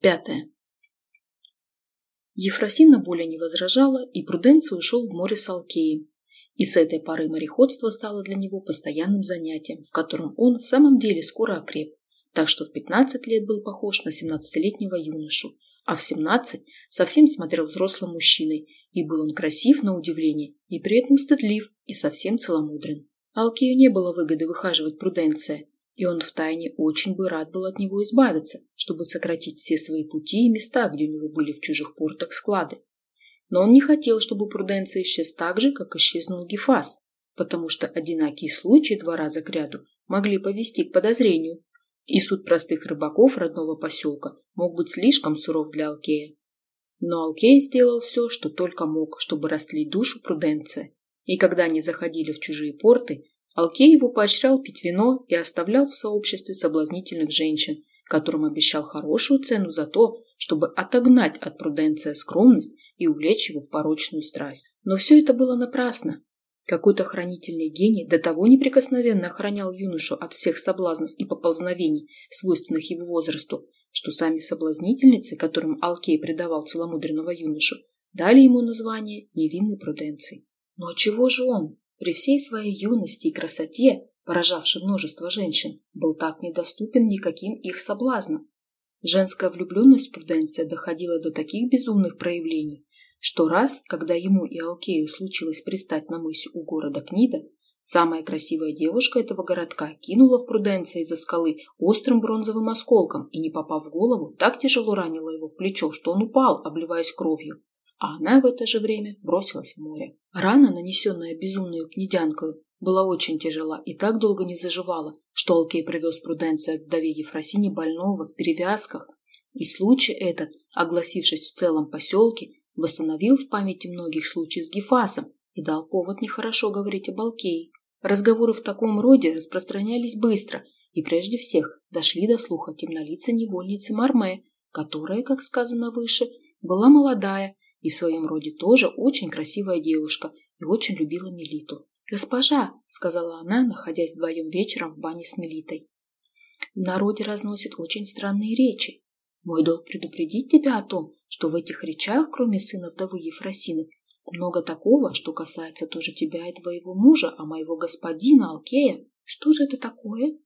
Пятое. Ефросина более не возражала, и Пруденций ушел в море с Алкеем. И с этой поры мореходство стало для него постоянным занятием, в котором он в самом деле скоро окреп, так что в 15 лет был похож на 17-летнего юношу, а в 17 совсем смотрел взрослым мужчиной, и был он красив на удивление, и при этом стыдлив, и совсем целомудрен. Алкею не было выгоды выхаживать Пруденция, и он втайне очень бы рад был от него избавиться, чтобы сократить все свои пути и места, где у него были в чужих портах склады. Но он не хотел, чтобы Пруденция исчез так же, как исчезнул Гефас, потому что одинакие случаи два раза кряду могли повести к подозрению, и суд простых рыбаков родного поселка мог быть слишком суров для Алкея. Но Алкей сделал все, что только мог, чтобы растлить душу Пруденция, и когда они заходили в чужие порты, Алкей его поощрял пить вино и оставлял в сообществе соблазнительных женщин, которым обещал хорошую цену за то, чтобы отогнать от Пруденция скромность и увлечь его в порочную страсть. Но все это было напрасно. Какой-то хранительный гений до того неприкосновенно охранял юношу от всех соблазнов и поползновений, свойственных его возрасту, что сами соблазнительницы, которым Алкей предавал целомудренного юношу, дали ему название невинной пруденции. Но чего же он, при всей своей юности и красоте, поражавший множество женщин, был так недоступен никаким их соблазнам? Женская влюбленность Пруденция доходила до таких безумных проявлений, что раз, когда ему и Алкею случилось пристать на мысе у города Книда, самая красивая девушка этого городка кинула в Пруденция из-за скалы острым бронзовым осколком и, не попав в голову, так тяжело ранила его в плечо, что он упал, обливаясь кровью а она в это же время бросилась в море. Рана, нанесенная безумную князянкою, была очень тяжела и так долго не заживала, что Алкей привез Пруденция к вдове Ефросине больного в перевязках, и случай этот, огласившись в целом поселке, восстановил в памяти многих случаи с Гефасом и дал повод нехорошо говорить об Алкее. Разговоры в таком роде распространялись быстро и прежде всех дошли до слуха темнолицей невольницы Марме, которая, как сказано выше, была молодая и в своем роде тоже очень красивая девушка и очень любила Мелиту. «Госпожа», — сказала она, находясь вдвоем вечером в бане с Мелитой, — «в народе разносят очень странные речи. Мой долг предупредить тебя о том, что в этих речах, кроме сына вдовы Ефросины, много такого, что касается тоже тебя и твоего мужа, а моего господина Алкея. Что же это такое?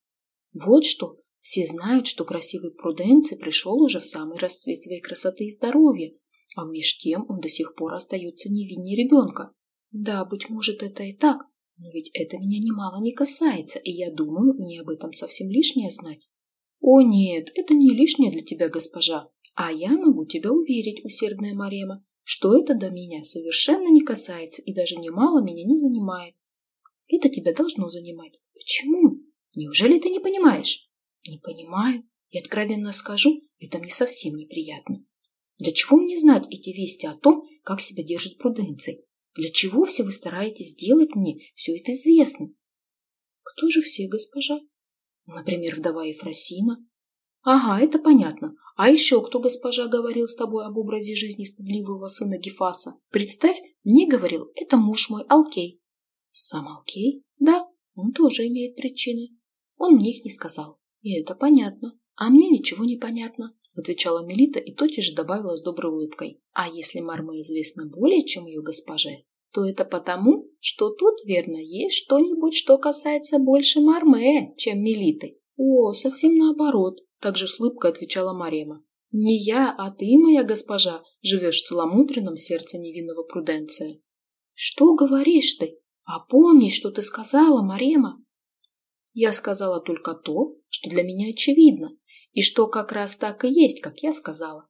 Вот что. Все знают, что красивый Пруденций пришел уже в самый расцвет своей красоты и здоровья, а меж тем он до сих пор остается невиннее ребенка. Да, быть может, это и так, но ведь это меня немало не касается, и я думаю, мне об этом совсем лишнее знать. О нет, это не лишнее для тебя, госпожа. А я могу тебя уверить, усердная Марема, что это до меня совершенно не касается и даже немало меня не занимает. Это тебя должно занимать. Почему? Неужели ты не понимаешь? Не понимаю. И откровенно скажу, это мне совсем неприятно. Для чего мне знать эти вести о том, как себя держит Пруденций? Для чего все вы стараетесь сделать мне все это известным? Кто же все, госпожа? Например, вдова Ефросина. Ага, это понятно. А еще кто, госпожа, говорил с тобой об образе жизни стыдливого сына Гефаса? Представь, мне говорил, это муж мой, Алкей. Сам Алкей? Да, он тоже имеет причины. Он мне их не сказал. И это понятно. А мне ничего не понятно. — отвечала Мелита и тотчас же добавила с доброй улыбкой. «А если Марме известна более, чем ее госпоже, то это потому, что тут, верно, есть что-нибудь, что касается больше Марме, чем Мелиты». «О, совсем наоборот», — также с улыбкой отвечала Марема. «Не я, а ты, моя госпожа, живешь в целомудренном сердце невинного Пруденция». «Что говоришь ты? А помни, что ты сказала, Марема?» «Я сказала только то, что для меня очевидно, и что как раз так и есть, как я сказала.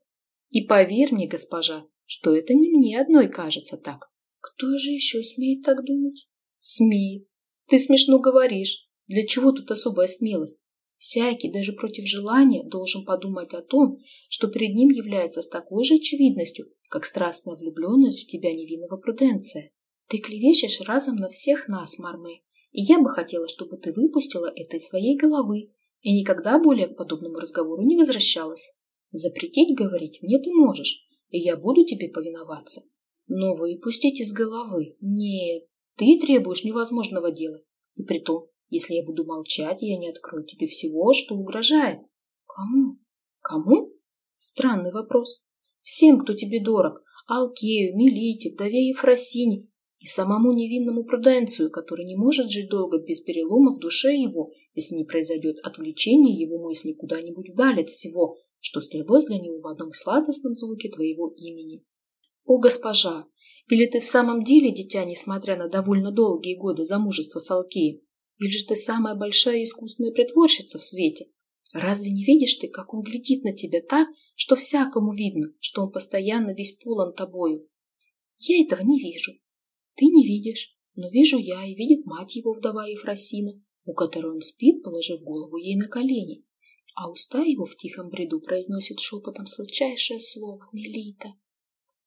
И поверь мне, госпожа, что это не мне одной кажется так. Кто же еще смеет так думать? Смеет. Ты смешно говоришь. Для чего тут особая смелость? Всякий, даже против желания, должен подумать о том, что перед ним является с такой же очевидностью, как страстная влюбленность в тебя невинного пруденция. Ты клевещешь разом на всех нас, Марме, и я бы хотела, чтобы ты выпустила это из своей головы и никогда более к подобному разговору не возвращалась. Запретить говорить мне ты можешь, и я буду тебе повиноваться. Но выпустить из головы? Нет, ты требуешь невозможного дела. И при том, если я буду молчать, я не открою тебе всего, что угрожает. Кому? Кому? Странный вопрос. Всем, кто тебе дорог, Алкею, Милите, вдове Ефросине и самому невинному Пруденцию, который не может жить долго без перелома в душе его, если не произойдет отвлечение его мысли куда-нибудь вдаль от всего, что стрелось для него в одном сладостном звуке твоего имени. О, госпожа! Или ты в самом деле дитя, несмотря на довольно долгие годы замужества с Алкеем? Или же ты самая большая искусная притворщица в свете? Разве не видишь ты, как он глядит на тебя так, что всякому видно, что он постоянно весь полон тобою? Я этого не вижу. Ты не видишь, но вижу я и видит мать его, вдова Ефросина, у которой он спит, положив голову ей на колени, а уста его в тихом бреду произносят шепотом сладчайшее слово «Мелита».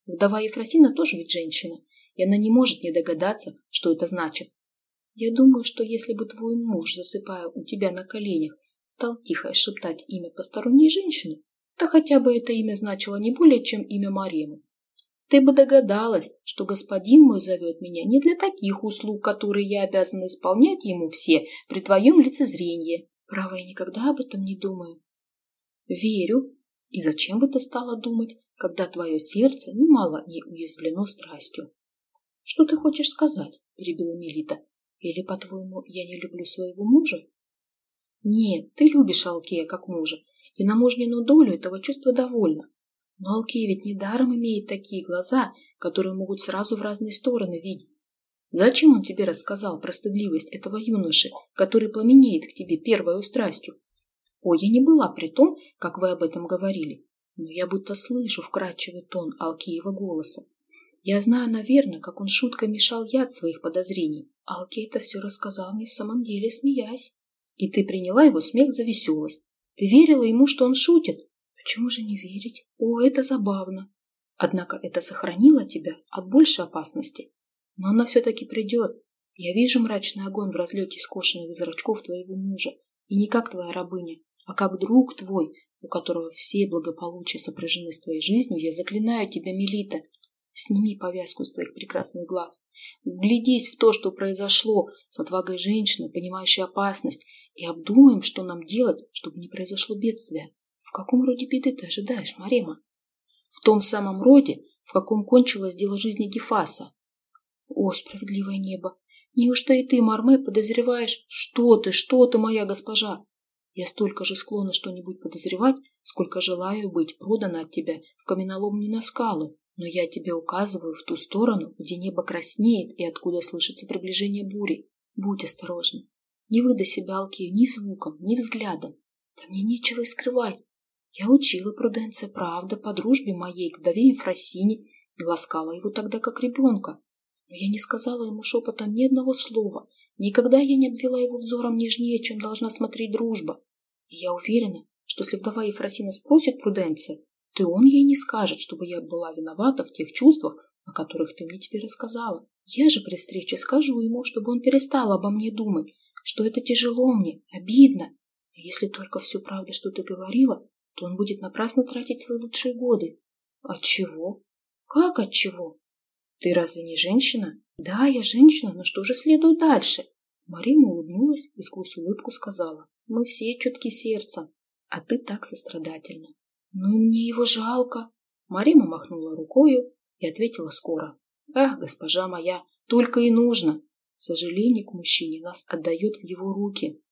Вдова Ефросина тоже ведь женщина, и она не может не догадаться, что это значит. Я думаю, что если бы твой муж, засыпая у тебя на коленях, стал тихо шептать имя посторонней женщины, то хотя бы это имя значило не более, чем имя Маремы. Ты бы догадалась, что господин мой зовет меня не для таких услуг, которые я обязана исполнять ему все при твоем лицезрении. Право, я никогда об этом не думаю. Верю. И зачем бы ты стала думать, когда твое сердце немало не уязвлено страстью? Что ты хочешь сказать? Перебила Мелита. Или, по-твоему, я не люблю своего мужа? Нет, ты любишь Алкея как мужа, и на мужнину долю этого чувства довольна. Но Алкей ведь недаром имеет такие глаза, которые могут сразу в разные стороны видеть. Зачем он тебе рассказал про стыдливость этого юноши, который пламенеет к тебе первой страстью? Ой, я не была при том, как вы об этом говорили, но я будто слышу вкрадчивый тон Алкиева голоса. Я знаю, наверное, как он шуткой мешал яд своих подозрений. Алкей это все рассказал мне в самом деле, смеясь. И ты приняла его смех за веселость. Ты верила ему, что он шутит? Почему же не верить? О, это забавно. Однако это сохранило тебя от большей опасности. Но она все-таки придет. Я вижу мрачный огонь в разлете скошенных зрачков твоего мужа. И не как твоя рабыня, а как друг твой, у которого все благополучия сопряжены с твоей жизнью, я заклинаю тебя, Мелита, Сними повязку с твоих прекрасных глаз. Вглядись в то, что произошло с отвагой женщины, понимающей опасность, и обдумаем, что нам делать, чтобы не произошло бедствие. Каком роде беды ты ожидаешь, Марема? В том самом роде, в каком кончилось дело жизни Гефаса. О, справедливое небо! Неужто и ты, Марме, подозреваешь? Что ты, что ты, моя госпожа? Я столько же склонна что-нибудь подозревать, сколько желаю быть продана от тебя в каменоломни на скалы, но я тебе указываю в ту сторону, где небо краснеет и откуда слышится приближение бури. Будь осторожна. Не выдай себя Алкею ни звуком, ни взглядом. Да мне нечего и скрывать. Я учила Пруденция правда по дружбе моей к вдове Ефросине и ласкала его тогда как ребенка. Но я не сказала ему шепотом ни одного слова. Никогда я не обвела его взором нежнее, чем должна смотреть дружба. И я уверена, что если вдова Ефросина спросит Пруденция, ты он ей не скажет, чтобы я была виновата в тех чувствах, о которых ты мне теперь рассказала. Я же при встрече скажу ему, чтобы он перестал обо мне думать, что это тяжело мне, обидно. И если только всю правду, что ты говорила, то он будет напрасно тратить свои лучшие годы. От чего? Как от чего? Ты разве не женщина? Да, я женщина, но что же следует дальше? Марина улыбнулась и сквозь улыбку сказала. Мы все чутки сердцем, а ты так сострадательна. «Ну и мне его жалко!» Марима махнула рукою и ответила скоро. «Ах, госпожа моя, только и нужно! Сожаление к мужчине нас отдает в его руки.